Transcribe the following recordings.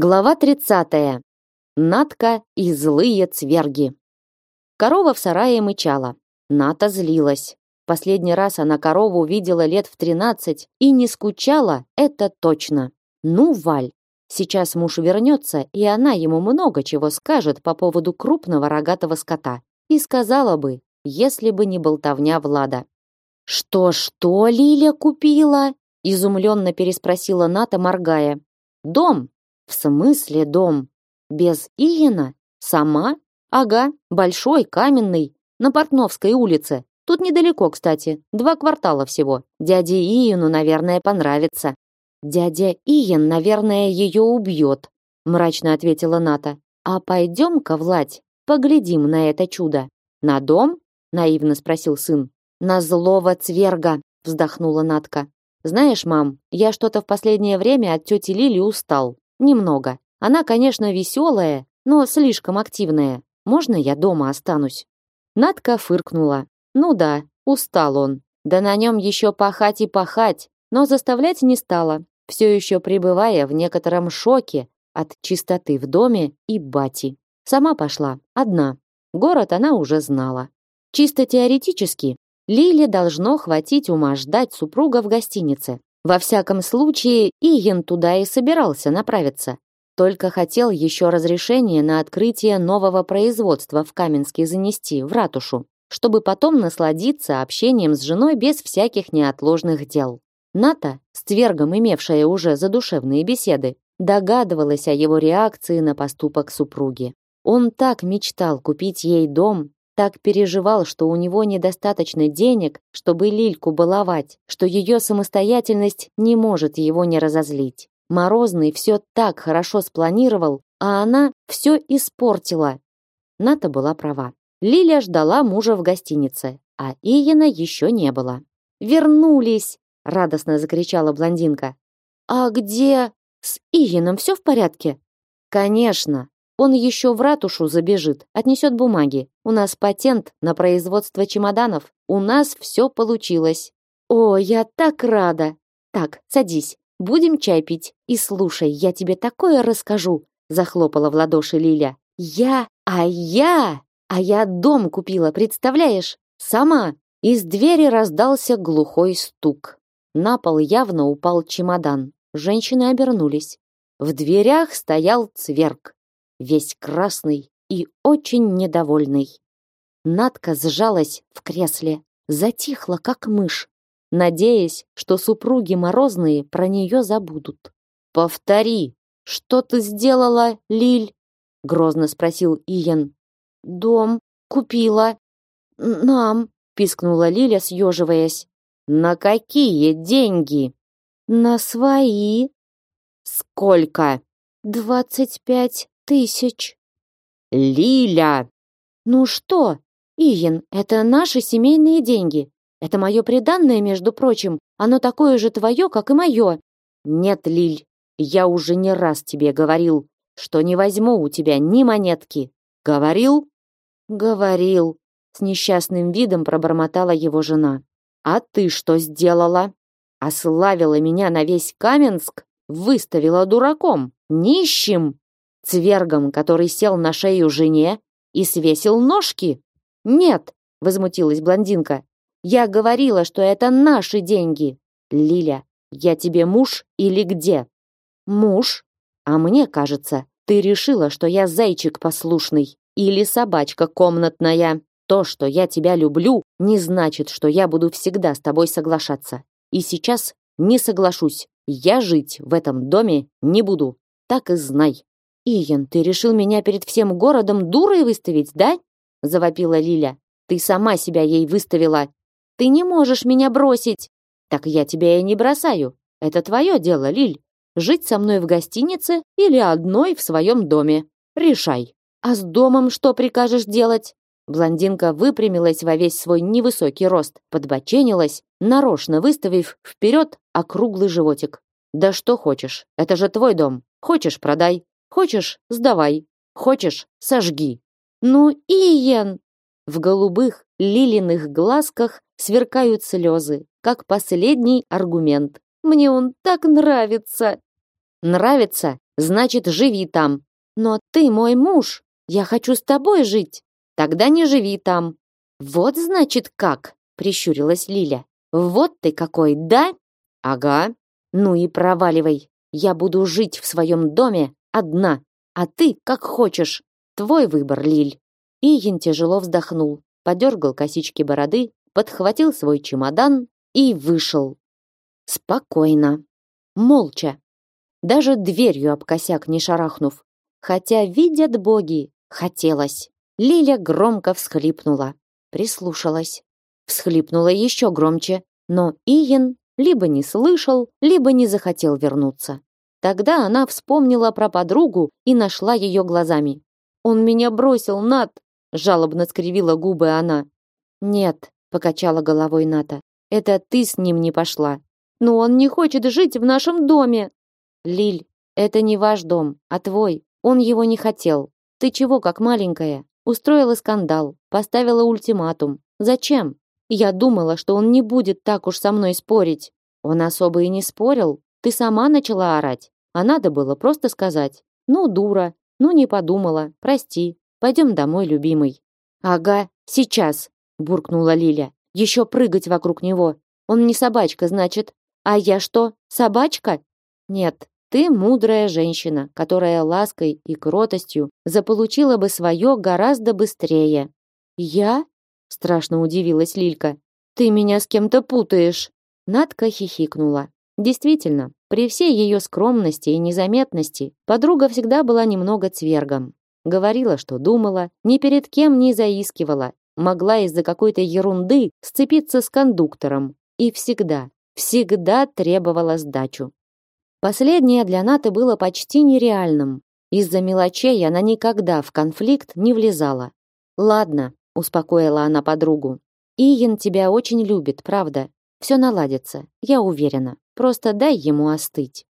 Глава 30. Натка и злые цверги. Корова в сарае мычала. Ната злилась. Последний раз она корову увидела лет в 13 и не скучала, это точно. Ну, Валь, сейчас муж вернется, и она ему много чего скажет по поводу крупного рогатого скота. И сказала бы, если бы не болтовня Влада. «Что-что Лиля купила?» изумленно переспросила Ната, моргая. «Дом», в смысле дом? Без Иена? Сама? Ага, большой, каменный, на Портновской улице. Тут недалеко, кстати, два квартала всего. Дяде Иену, наверное, понравится. Дядя Иен, наверное, ее убьет, мрачно ответила Ната. А пойдем-ка, Владь, поглядим на это чудо. На дом? наивно спросил сын. На злого цверга, вздохнула Натка. Знаешь, мам, я что-то в последнее время от тети Лили устал. Немного. Она, конечно, веселая, но слишком активная. Можно я дома останусь? Надка фыркнула. Ну да, устал он. Да на нем еще пахать и пахать, но заставлять не стала, все еще пребывая в некотором шоке от чистоты в доме и бати. Сама пошла, одна. Город она уже знала. Чисто теоретически, Лиле должно хватить ума ждать супруга в гостинице. Во всяком случае, Иен туда и собирался направиться. Только хотел еще разрешение на открытие нового производства в Каменске занести, в ратушу, чтобы потом насладиться общением с женой без всяких неотложных дел. Ната, с Твергом имевшая уже задушевные беседы, догадывалась о его реакции на поступок супруги. Он так мечтал купить ей дом, так переживал, что у него недостаточно денег, чтобы Лильку баловать, что ее самостоятельность не может его не разозлить. Морозный все так хорошо спланировал, а она все испортила. Ната была права. Лиля ждала мужа в гостинице, а Иена еще не было. «Вернулись!» — радостно закричала блондинка. «А где...» «С Иеном все в порядке?» «Конечно!» Он еще в ратушу забежит, отнесет бумаги. У нас патент на производство чемоданов. У нас все получилось. О, я так рада. Так, садись. Будем чай пить. И слушай, я тебе такое расскажу, захлопала в ладоши Лиля. Я, а я, а я дом купила, представляешь? Сама. Из двери раздался глухой стук. На пол явно упал чемодан. Женщины обернулись. В дверях стоял цверк весь красный и очень недовольный. Надка сжалась в кресле, затихла, как мышь, надеясь, что супруги Морозные про нее забудут. «Повтори, что ты сделала, Лиль?» — грозно спросил Иен. «Дом купила. Нам», — пискнула Лиля, съеживаясь. «На какие деньги?» «На свои». «Сколько?» «Двадцать пять тысяч. Лиля! Ну что, Иен, это наши семейные деньги. Это мое приданное, между прочим. Оно такое же твое, как и мое. Нет, Лиль, я уже не раз тебе говорил, что не возьму у тебя ни монетки. Говорил? Говорил. С несчастным видом пробормотала его жена. А ты что сделала? Ославила меня на весь Каменск? Выставила дураком? Нищим? Цвергом, который сел на шею жене и свесил ножки? Нет, возмутилась блондинка. Я говорила, что это наши деньги. Лиля, я тебе муж или где? Муж? А мне кажется, ты решила, что я зайчик послушный или собачка комнатная. То, что я тебя люблю, не значит, что я буду всегда с тобой соглашаться. И сейчас не соглашусь. Я жить в этом доме не буду. Так и знай. «Иен, ты решил меня перед всем городом дурой выставить, да?» — завопила Лиля. «Ты сама себя ей выставила. Ты не можешь меня бросить!» «Так я тебя и не бросаю. Это твое дело, Лиль. Жить со мной в гостинице или одной в своем доме. Решай. А с домом что прикажешь делать?» Блондинка выпрямилась во весь свой невысокий рост, подбоченилась, нарочно выставив вперед округлый животик. «Да что хочешь, это же твой дом. Хочешь, продай. Хочешь, сдавай. Хочешь, сожги. Ну, Иен! В голубых лилиных глазках сверкают слезы, как последний аргумент. Мне он так нравится. Нравится? значит, живи там. Но ты мой муж, я хочу с тобой жить. Тогда не живи там. Вот значит как, прищурилась Лиля. Вот ты какой, да? Ага. Ну и проваливай. Я буду жить в своем доме одна, а ты как хочешь. Твой выбор, Лиль. Иен тяжело вздохнул, подергал косички бороды, подхватил свой чемодан и вышел. Спокойно, молча, даже дверью об косяк не шарахнув. Хотя, видят боги, хотелось. Лиля громко всхлипнула, прислушалась. Всхлипнула еще громче, но Иен либо не слышал, либо не захотел вернуться. Тогда она вспомнила про подругу и нашла ее глазами. «Он меня бросил, Нат!» – жалобно скривила губы она. «Нет», – покачала головой Ната, – «это ты с ним не пошла». «Но он не хочет жить в нашем доме!» «Лиль, это не ваш дом, а твой. Он его не хотел. Ты чего, как маленькая? Устроила скандал, поставила ультиматум. Зачем? Я думала, что он не будет так уж со мной спорить. Он особо и не спорил. Ты сама начала орать. А надо было просто сказать. Ну, дура. Ну, не подумала. Прости. Пойдем домой, любимый. Ага, сейчас, буркнула Лиля. Еще прыгать вокруг него. Он не собачка, значит. А я что, собачка? Нет, ты мудрая женщина, которая лаской и кротостью заполучила бы свое гораздо быстрее. Я? Страшно удивилась Лилька. Ты меня с кем-то путаешь. Надка хихикнула. Действительно, при всей ее скромности и незаметности подруга всегда была немного цвергом. Говорила, что думала, ни перед кем не заискивала, могла из-за какой-то ерунды сцепиться с кондуктором и всегда, всегда требовала сдачу. Последнее для Наты было почти нереальным. Из-за мелочей она никогда в конфликт не влезала. «Ладно», — успокоила она подругу. «Иен тебя очень любит, правда. Все наладится, я уверена. Просто дай ему остыть».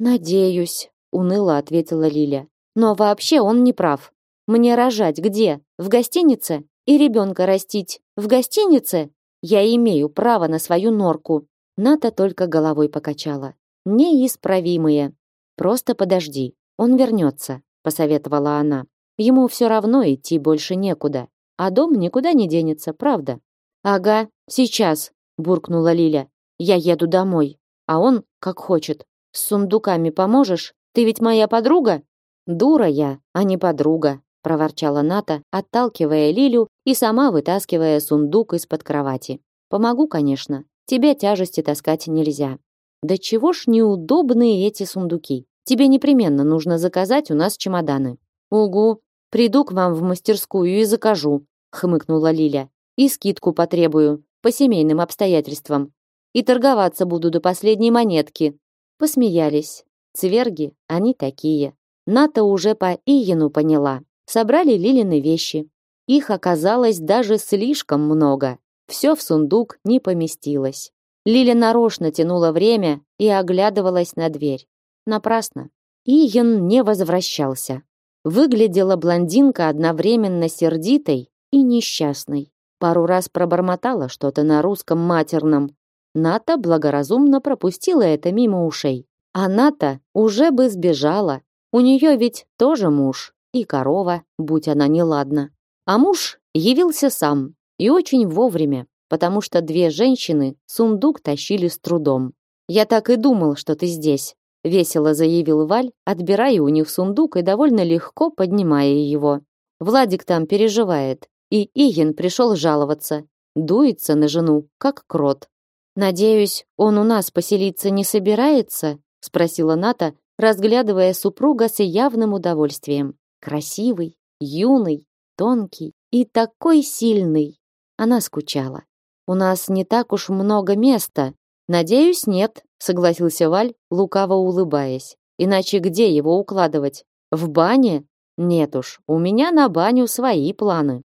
«Надеюсь», — уныло ответила Лиля. «Но вообще он не прав. Мне рожать где? В гостинице? И ребенка растить? В гостинице? Я имею право на свою норку». Ната только головой покачала неисправимые. Просто подожди, он вернется, посоветовала она. Ему все равно идти больше некуда, а дом никуда не денется, правда? Ага, сейчас, буркнула Лиля. Я еду домой, а он как хочет. С сундуками поможешь? Ты ведь моя подруга? Дура я, а не подруга, проворчала Ната, отталкивая Лилю и сама вытаскивая сундук из-под кровати. Помогу, конечно. Тебе тяжести таскать нельзя. Да чего ж неудобные эти сундуки. Тебе непременно нужно заказать у нас чемоданы. Угу, приду к вам в мастерскую и закажу, хмыкнула Лиля. И скидку потребую по семейным обстоятельствам. И торговаться буду до последней монетки. Посмеялись. Цверги, они такие. Ната уже по Иену поняла. Собрали Лилины вещи. Их оказалось даже слишком много. Все в сундук не поместилось. Лиля нарочно тянула время и оглядывалась на дверь. Напрасно. Иен не возвращался. Выглядела блондинка одновременно сердитой и несчастной. Пару раз пробормотала что-то на русском матерном. Ната благоразумно пропустила это мимо ушей. А Ната уже бы сбежала. У нее ведь тоже муж и корова, будь она неладна. А муж явился сам и очень вовремя потому что две женщины сундук тащили с трудом. «Я так и думал, что ты здесь», — весело заявил Валь, отбирая у них сундук и довольно легко поднимая его. Владик там переживает, и Иен пришел жаловаться. Дуется на жену, как крот. «Надеюсь, он у нас поселиться не собирается?» — спросила Ната, разглядывая супруга с явным удовольствием. Красивый, юный, тонкий и такой сильный. Она скучала. У нас не так уж много места. Надеюсь, нет, согласился Валь, лукаво улыбаясь. Иначе где его укладывать? В бане? Нет уж, у меня на баню свои планы.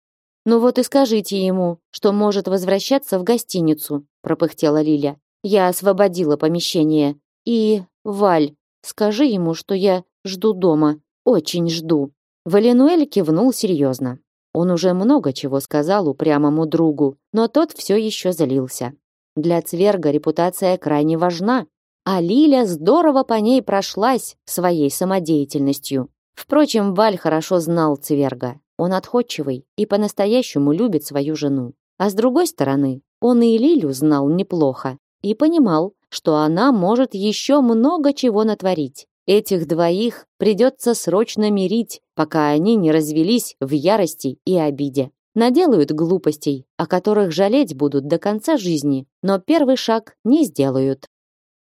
Ну вот и скажите ему, что может возвращаться в гостиницу, пропыхтела Лиля. Я освободила помещение. И, Валь, скажи ему, что я жду дома, очень жду. Валенуэль кивнул серьезно. Он уже много чего сказал упрямому другу, но тот все еще залился. Для Цверга репутация крайне важна, а Лиля здорово по ней прошлась своей самодеятельностью. Впрочем, Валь хорошо знал Цверга. Он отходчивый и по-настоящему любит свою жену. А с другой стороны, он и Лилю знал неплохо и понимал, что она может еще много чего натворить. Этих двоих придется срочно мирить, пока они не развелись в ярости и обиде. Наделают глупостей, о которых жалеть будут до конца жизни, но первый шаг не сделают.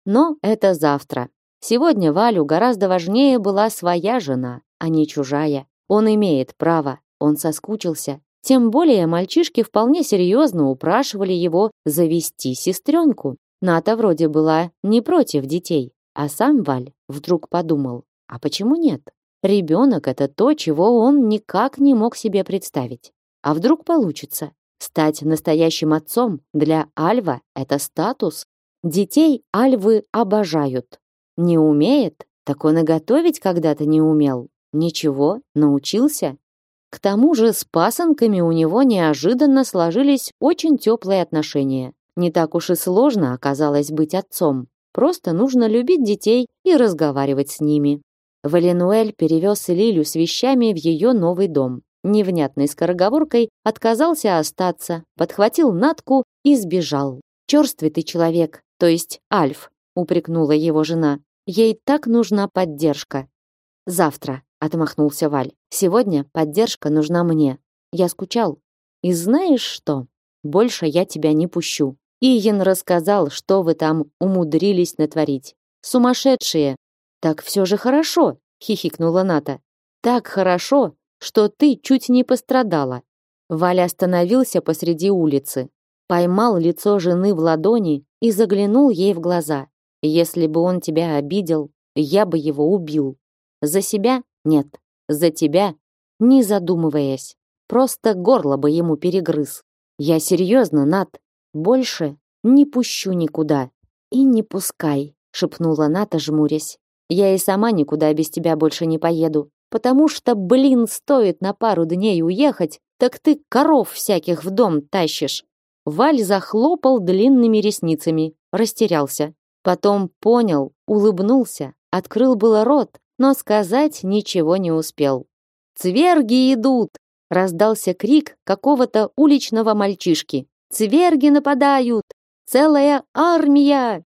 Но это завтра. Сегодня Валю гораздо важнее была своя жена, а не чужая. Он имеет право, он соскучился. Тем более мальчишки вполне серьезно упрашивали его завести сестренку. Ната вроде была не против детей, а сам Валь вдруг подумал, а почему нет? Ребенок — это то, чего он никак не мог себе представить. А вдруг получится? Стать настоящим отцом для Альва — это статус. Детей Альвы обожают. Не умеет? Так он и готовить когда-то не умел. Ничего, научился. К тому же с пасынками у него неожиданно сложились очень теплые отношения. Не так уж и сложно оказалось быть отцом. Просто нужно любить детей и разговаривать с ними. Валенуэль перевез Лилю с вещами в ее новый дом. Невнятной скороговоркой отказался остаться, подхватил Натку и сбежал. «Черствый ты человек, то есть Альф», упрекнула его жена. «Ей так нужна поддержка». «Завтра», отмахнулся Валь. Сегодня поддержка нужна мне. Я скучал. И знаешь что? Больше я тебя не пущу. Иен рассказал, что вы там умудрились натворить. Сумасшедшие. Так все же хорошо, хихикнула Ната. Так хорошо, что ты чуть не пострадала. Валя остановился посреди улицы, поймал лицо жены в ладони и заглянул ей в глаза. Если бы он тебя обидел, я бы его убил. За себя нет, за тебя, не задумываясь. Просто горло бы ему перегрыз. Я серьезно, Нат. Больше не пущу никуда. И не пускай, шепнула Ната, жмурясь. Я и сама никуда без тебя больше не поеду, потому что, блин, стоит на пару дней уехать, так ты коров всяких в дом тащишь. Валь захлопал длинными ресницами, растерялся. Потом понял, улыбнулся, открыл было рот, но сказать ничего не успел. «Цверги идут!» — раздался крик какого-то уличного мальчишки. «Цверги нападают! Целая армия!»